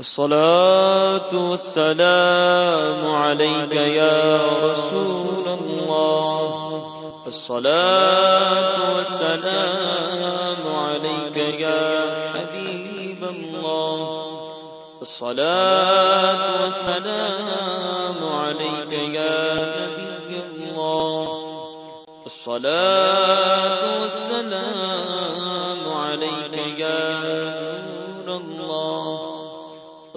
الصلاة والسلام عليك يا رسول الله. الصلاة والسلام عليك يا حبيب الله. الصلاة والسلام عليك يا نبي الله. الصلاة والسلام عليك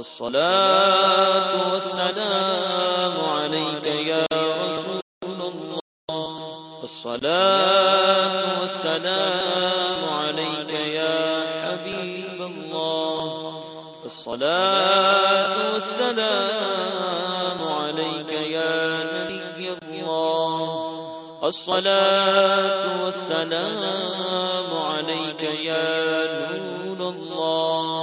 الصلاة والسلام عليك يا رسول الله. الصلاة والسلام عليك يا حبيب الله. الصلاة والسلام عليك يا نبي الله. الصلاة والسلام عليك يا نور الله.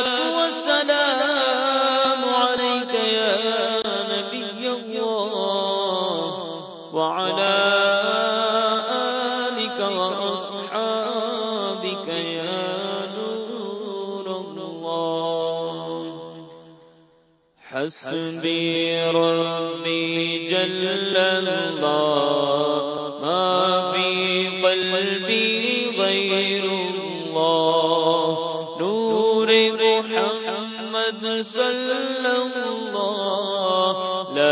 حسبی ربی جل اللہ ما فی قلبی غیر اللہ نور محمد لا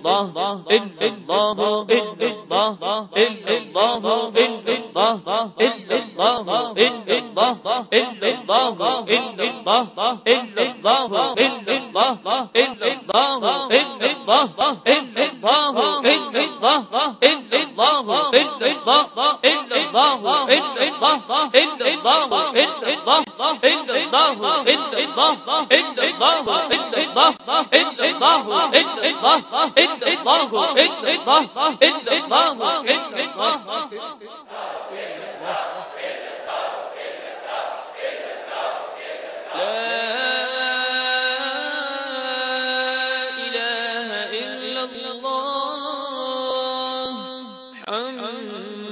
بابا بندا بندا ہندا بندین بابا ہندا ہندی بابا ہندین بابا ہندی بابا ہندین بابا ہندین بابا ہندین بابا ہندین بابا ہندی بابا ہند بابا ہندین بابا ہندین بابا ہندین بابا ہندین بابا ہندین بابا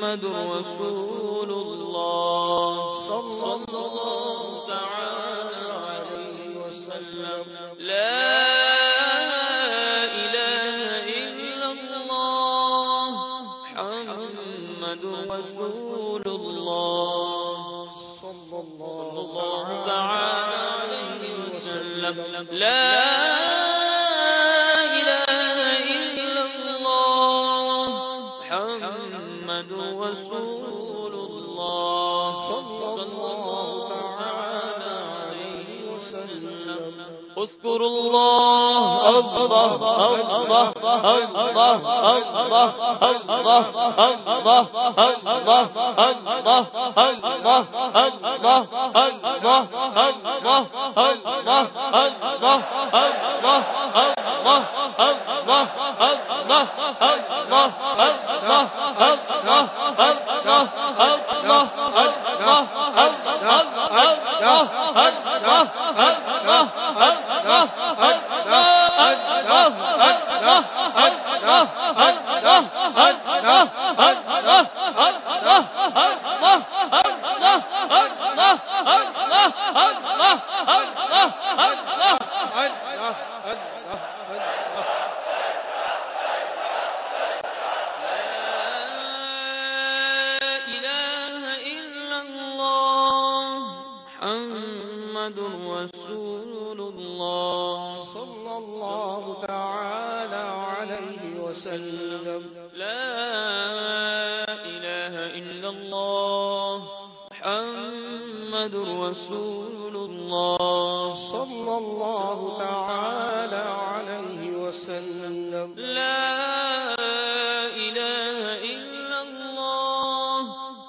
محمد رسول رسول الله صلى الله عليه وسلم. لا إله إلا الله محمد رسول الله صلى الله عليه وسلم. اذكروا الله الله الله ہر نو ہر نو ہر نب ہر نو ہر نگ ہر نگ ہر نگ ہر نگ ہر نگ ہر نگ ہر نگ ہر باہر ہر ہر الله. محمد رسول الله. صلى الله تعالى عليه وسلم. لا إله إلا الله.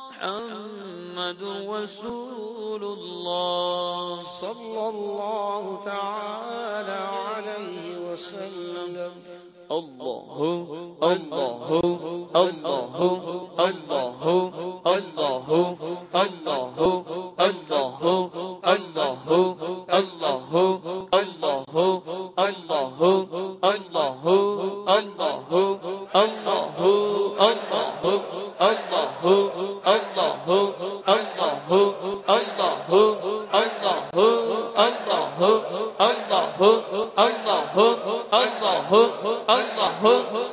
محمد رسول الله. صلى الله تعالى عليه وسلم. Oh, oh, oh. الله الله الله الله الله الله الله الله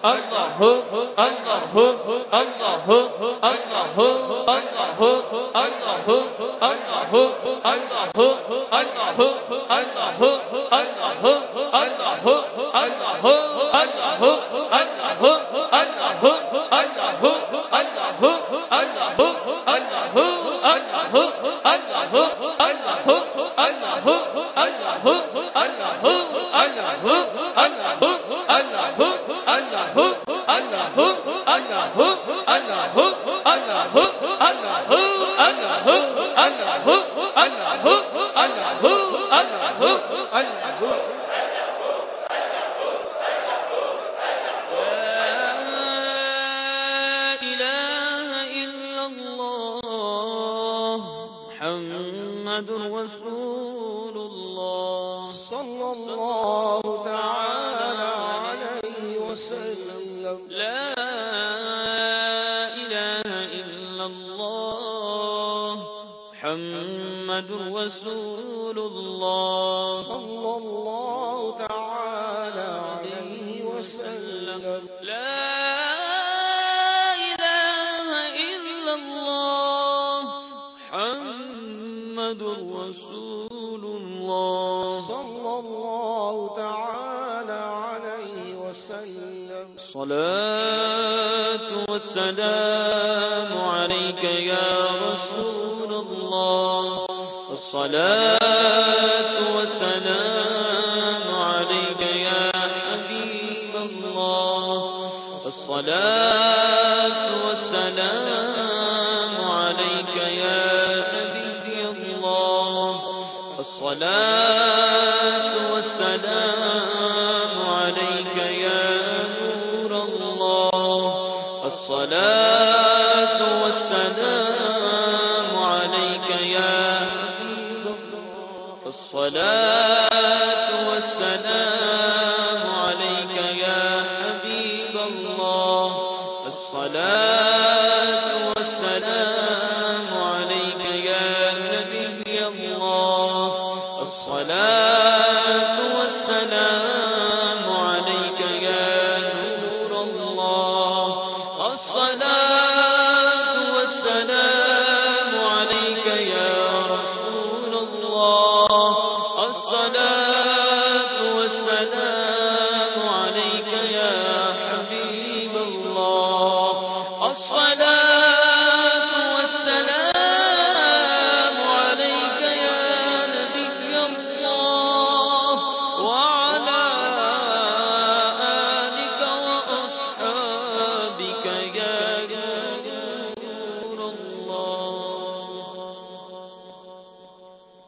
الله الله محمد الله تعالى عليه وسلم. لا إله إلا الله. محمد رسول الله. صلى الله تعالى عليه وسلم. لا محمد رسول الله. صلى الله تعالى عليه وسلم. الصلاة والسلام عليك يا رسول الله. الصلاة والسلام عليك يا حبيب الله. الصلاة والسلام الصلاة والسلام. الصلاة